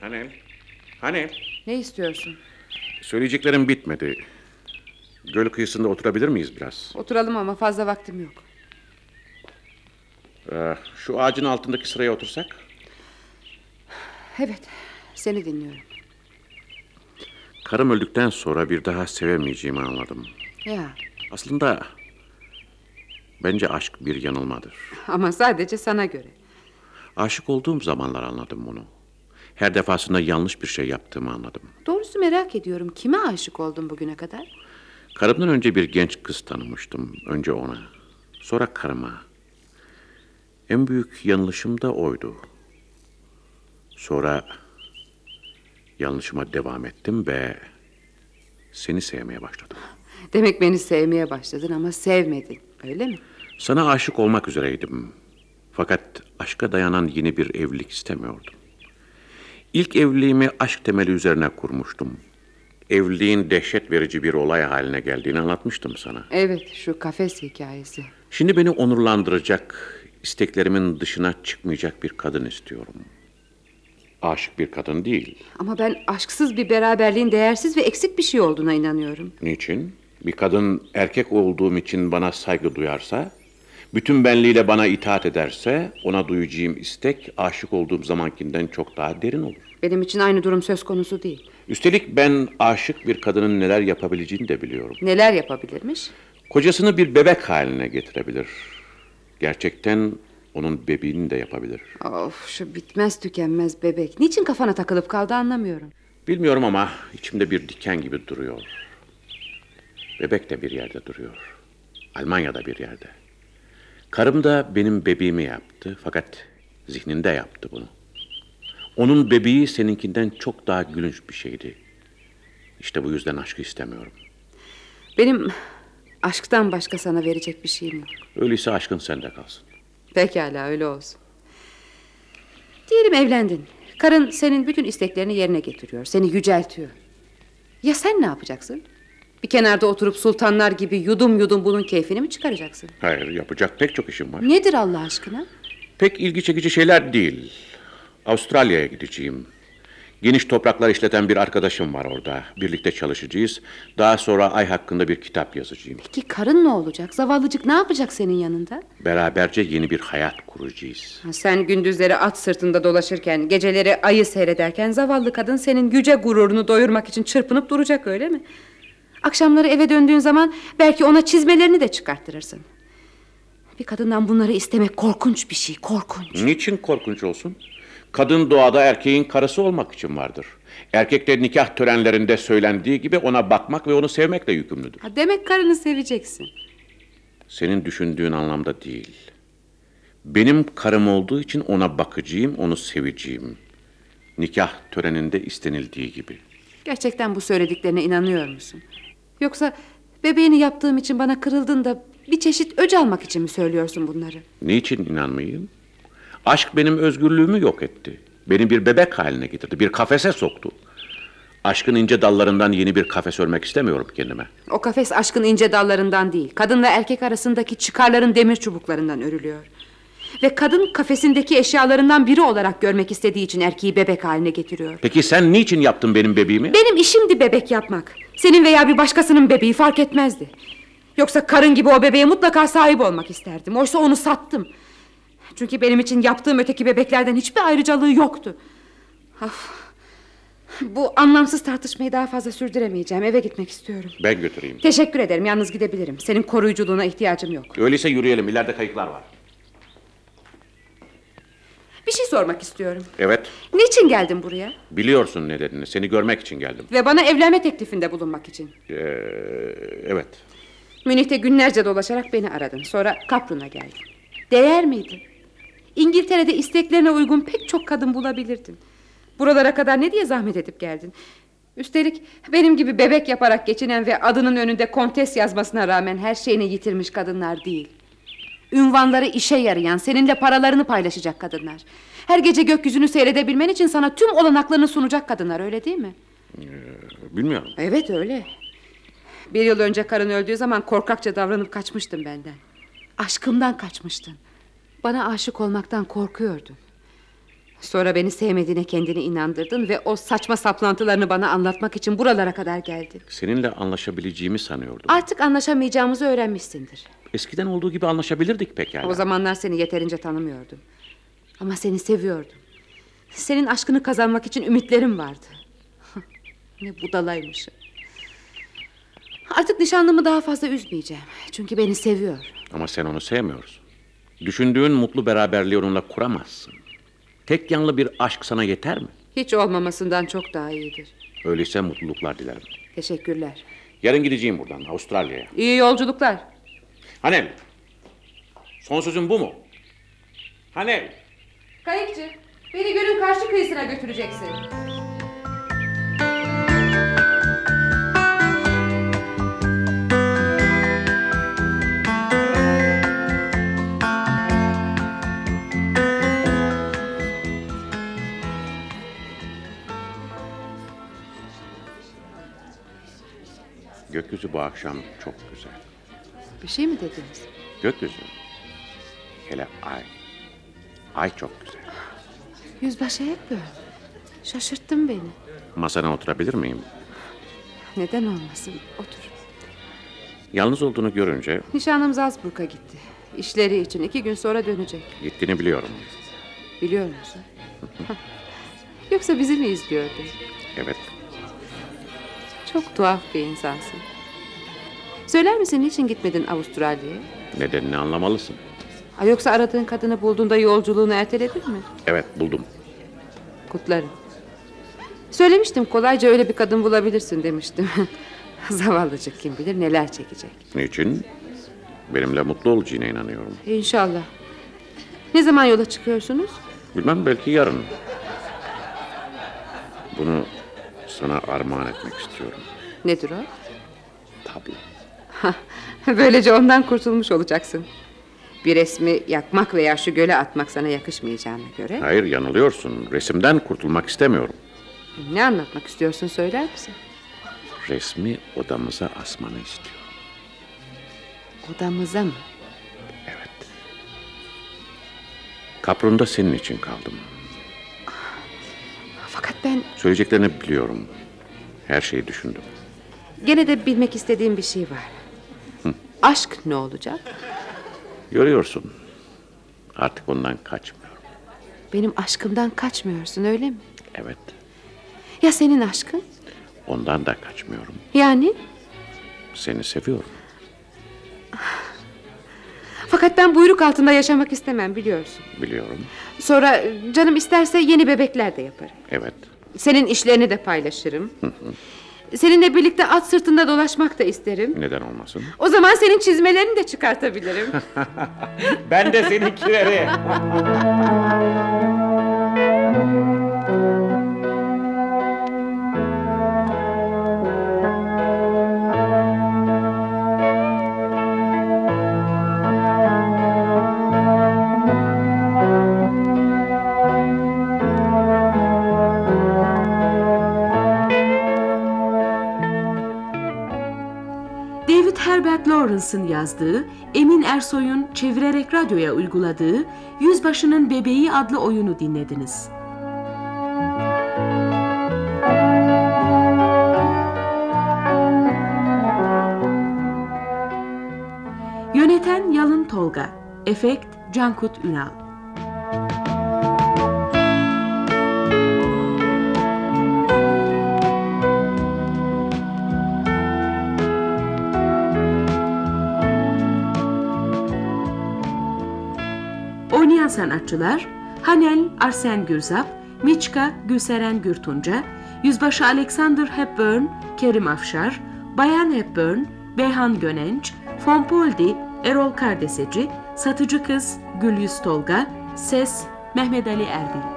Hani? Hani?
Ne istiyorsun?
Söyleyeceklerim bitmedi. Göl kıyısında oturabilir miyiz biraz?
Oturalım ama fazla vaktim yok.
Ee, şu ağacın altındaki sıraya otursak?
Evet, seni dinliyorum.
Karım öldükten sonra bir daha sevemeyeceğimi anladım.
Ya,
Aslında bence aşk bir yanılmadır.
ama sadece sana göre.
Aşık olduğum zamanlar anladım bunu. Her defasında yanlış bir şey yaptığımı anladım.
Doğrusu merak ediyorum. Kime aşık oldun bugüne kadar?
Karımdan önce bir genç kız tanımıştım. Önce ona, sonra karıma. En büyük yanlışım da oydu. Sonra yanlışıma devam ettim ve seni sevmeye başladım.
Demek beni sevmeye başladın ama sevmedin. Öyle mi?
Sana aşık olmak üzereydim. Fakat aşka dayanan yeni bir evlilik istemiyordum. İlk evliliğimi aşk temeli üzerine kurmuştum. Evliliğin dehşet verici bir olay haline geldiğini anlatmıştım sana.
Evet, şu kafes hikayesi.
Şimdi beni onurlandıracak, isteklerimin dışına çıkmayacak bir kadın istiyorum. Aşık bir kadın değil.
Ama ben aşksız bir beraberliğin değersiz ve eksik bir şey olduğuna inanıyorum.
Niçin? Bir kadın erkek olduğum için bana saygı duyarsa, bütün benliğiyle bana itaat ederse, ona duyacağım istek aşık olduğum zamankinden çok daha derin olur.
Benim için aynı durum söz konusu değil.
Üstelik ben aşık bir kadının neler yapabileceğini de biliyorum.
Neler yapabilirmiş?
Kocasını bir bebek haline getirebilir. Gerçekten onun bebeğini de yapabilir.
Of, şu bitmez tükenmez bebek. Niçin kafana takılıp kaldı anlamıyorum.
Bilmiyorum ama içimde bir diken gibi duruyor. Bebek de bir yerde duruyor. Almanya'da bir yerde. Karım da benim bebeğimi yaptı fakat zihninde yaptı bunu. Onun bebeği seninkinden çok daha gülünç bir şeydi. İşte bu yüzden aşkı istemiyorum.
Benim aşktan başka sana verecek bir şeyim yok.
Öyleyse aşkın sende kalsın.
Pekala öyle olsun. Diyelim evlendin. Karın senin bütün isteklerini yerine getiriyor. Seni yüceltiyor. Ya sen ne yapacaksın? Bir kenarda oturup sultanlar gibi yudum yudum bunun keyfini mi çıkaracaksın?
Hayır yapacak pek çok işim var.
Nedir Allah aşkına?
Pek ilgi çekici şeyler değil. Avustralya'ya gideceğim. Geniş topraklar işleten bir arkadaşım var orada. Birlikte çalışacağız. Daha sonra ay hakkında bir kitap yazacağım.
Peki karın ne olacak? Zavallıcık ne yapacak senin yanında?
Beraberce yeni bir hayat kuracağız.
Ha, Sen gündüzleri at sırtında dolaşırken, geceleri ayı seyrederken zavallı kadın senin yüce gururunu doyurmak için çırpınıp duracak öyle mi? Akşamları eve döndüğün zaman belki ona çizmelerini de çıkarttırırsın. Bir kadından bunları istemek korkunç bir şey, korkunç.
Niçin korkunç olsun? Kadın doğada erkeğin karısı olmak için vardır. Erkek de nikah törenlerinde söylendiği gibi ona bakmak ve onu sevmekle yükümlüdür.
Ha, demek karını seveceksin.
Senin düşündüğün anlamda değil. Benim karım olduğu için ona bakacağım, onu seveceğim. Nikah töreninde istenildiği gibi.
Gerçekten bu söylediklerine inanıyor musun? Yoksa bebeğini yaptığım için bana kırıldın da bir çeşit öc almak için mi söylüyorsun bunları?
Niçin inanmayayım? Aşk benim özgürlüğümü yok etti. Beni bir bebek haline getirdi, bir kafese soktu. Aşkın ince dallarından yeni bir kafes örmek istemiyorum kendime.
O kafes aşkın ince dallarından değil, kadınla erkek arasındaki çıkarların demir çubuklarından örülüyor. Ve kadın kafesindeki eşyalarından biri olarak görmek istediği için erkeği bebek haline getiriyor.
Peki sen niçin yaptın benim bebeğimi?
Benim işimdi bebek yapmak. Senin veya bir başkasının bebeği fark etmezdi. Yoksa karın gibi o bebeğe mutlaka sahip olmak isterdim. Oysa onu sattım. Çünkü benim için yaptığım öteki bebeklerden hiçbir ayrıcalığı yoktu. Of. Bu anlamsız tartışmayı daha fazla sürdüremeyeceğim. Eve gitmek istiyorum.
Ben götüreyim.
Teşekkür ederim. Yalnız gidebilirim. Senin koruyuculuğuna ihtiyacım yok.
Öyleyse yürüyelim. İleride kayıklar var.
Bir şey sormak istiyorum.
Evet,
Niçin geldin buraya?
biliyorsun nedenini. Seni görmek için geldim.
Ve bana evlenme teklifinde bulunmak için.
Ee, evet.
Münih'te günlerce dolaşarak beni aradın. Sonra Kaprun'a geldin. Değer miydi? İngiltere'de isteklerine uygun pek çok kadın bulabilirdin. Buralara kadar ne diye zahmet edip geldin? Üstelik benim gibi bebek yaparak geçinen ve adının önünde kontes yazmasına rağmen her şeyini yitirmiş kadınlar değil. Ünvanları işe yarayan, seninle paralarını paylaşacak kadınlar. Her gece gökyüzünü seyredebilmen için sana tüm olanaklarını sunacak kadınlar öyle değil mi?
Bilmiyorum.
Evet öyle. Bir yıl önce karın öldüğü zaman korkakça davranıp kaçmıştın benden. Aşkımdan kaçmıştın. Bana aşık olmaktan korkuyordun. Sonra beni sevmediğine kendini inandırdın ve o saçma saplantılarını bana anlatmak için buralara kadar geldin.
Seninle anlaşabileceğimi sanıyordum.
Artık anlaşamayacağımızı öğrenmişsindir.
Eskiden olduğu gibi anlaşabilirdik pekala.
O zamanlar seni yeterince tanımıyordum. Ama seni seviyordum. Senin aşkını kazanmak için ümitlerim vardı. ne budalaymışım. Artık nişanlımı daha fazla üzmeyeceğim. Çünkü beni seviyor.
Ama sen onu sevmiyorsun. Düşündüğün mutlu beraberliği onunla kuramazsın. Tek yanlı bir aşk sana yeter mi?
Hiç olmamasından çok daha iyidir.
Öyleyse mutluluklar dilerim.
Teşekkürler.
Yarın gideceğim buradan Avustralya'ya.
İyi yolculuklar.
Hanel. Son sözün bu mu? Hanel.
Kayıkçı, beni gölün karşı kıyısına götüreceksin.
Gökyüzü bu akşam çok güzel.
Bir şey mi dediniz?
Gökyüzü. Hele ay. Ay çok güzel.
Yüzbaşı hep böyle. Şaşırttın beni.
Masana oturabilir miyim?
Neden olmasın? Otur.
Yalnız olduğunu görünce
Nişanlım Salzburg'a gitti. İşleri için iki gün sonra dönecek.
gittiğini biliyorum.
Biliyor musun? Yoksa bizi mi izliyordu?
Evet.
Çok tuhaf bir insansın. Söyler misin niçin gitmedin Avustralya'ya?
Nedenini anlamalısın.
Ha, yoksa aradığın kadını bulduğunda yolculuğunu erteledin mi?
Evet buldum.
Kutlarım. Söylemiştim kolayca öyle bir kadın bulabilirsin demiştim. Zavallıcık kim bilir neler çekecek.
Niçin? Benimle mutlu olacağına inanıyorum.
İnşallah. Ne zaman yola çıkıyorsunuz?
Bilmem belki yarın. Bunu sana armağan etmek istiyorum.
Nedir o?
Tablo.
Böylece ondan kurtulmuş olacaksın. Bir resmi yakmak veya şu göle atmak sana yakışmayacağına göre...
Hayır yanılıyorsun. Resimden kurtulmak istemiyorum.
Ne anlatmak istiyorsun söyler misin?
Resmi odamıza asmanı istiyorum.
Odamıza mı?
Evet. Kaprunda senin için kaldım.
Fakat ben
Söyleyeceklerini biliyorum. Her şeyi düşündüm.
Gene de bilmek istediğim bir şey var. Aşk ne olacak?
Görüyorsun. Artık ondan kaçmıyorum.
Benim aşkımdan kaçmıyorsun öyle mi?
Evet.
Ya senin aşkın?
Ondan da kaçmıyorum.
Yani?
Seni seviyorum.
Fakat ben buyruk altında yaşamak istemem biliyorsun.
Biliyorum.
Sonra e, canım isterse yeni bebekler de yaparım.
Evet.
Senin işlerini de paylaşırım. Seninle birlikte at sırtında dolaşmak da isterim.
Neden olmasın?
O zaman senin çizmelerini de çıkartabilirim.
Ben de seninkileri.
Lawrence'ın yazdığı, Emin Ersoy'un çevirerek radyoya uyguladığı Yüzbaşının Bebeği adlı oyunu dinlediniz. Yöneten Yalın Tolga, efekt Cankut Ünal. Sanatçılar Hanel Arsen Gürzap, Miçka Gülseren Gürtunca, Yüzbaşı Alexander Hepburn, Kerim Afşar, Bayan Hepburn, Beyhan Gönenç, Fonpoldi, Erol Kardeseci, Satıcı Kız Gülyüz Tolga, Ses Mehmet Ali Erbil.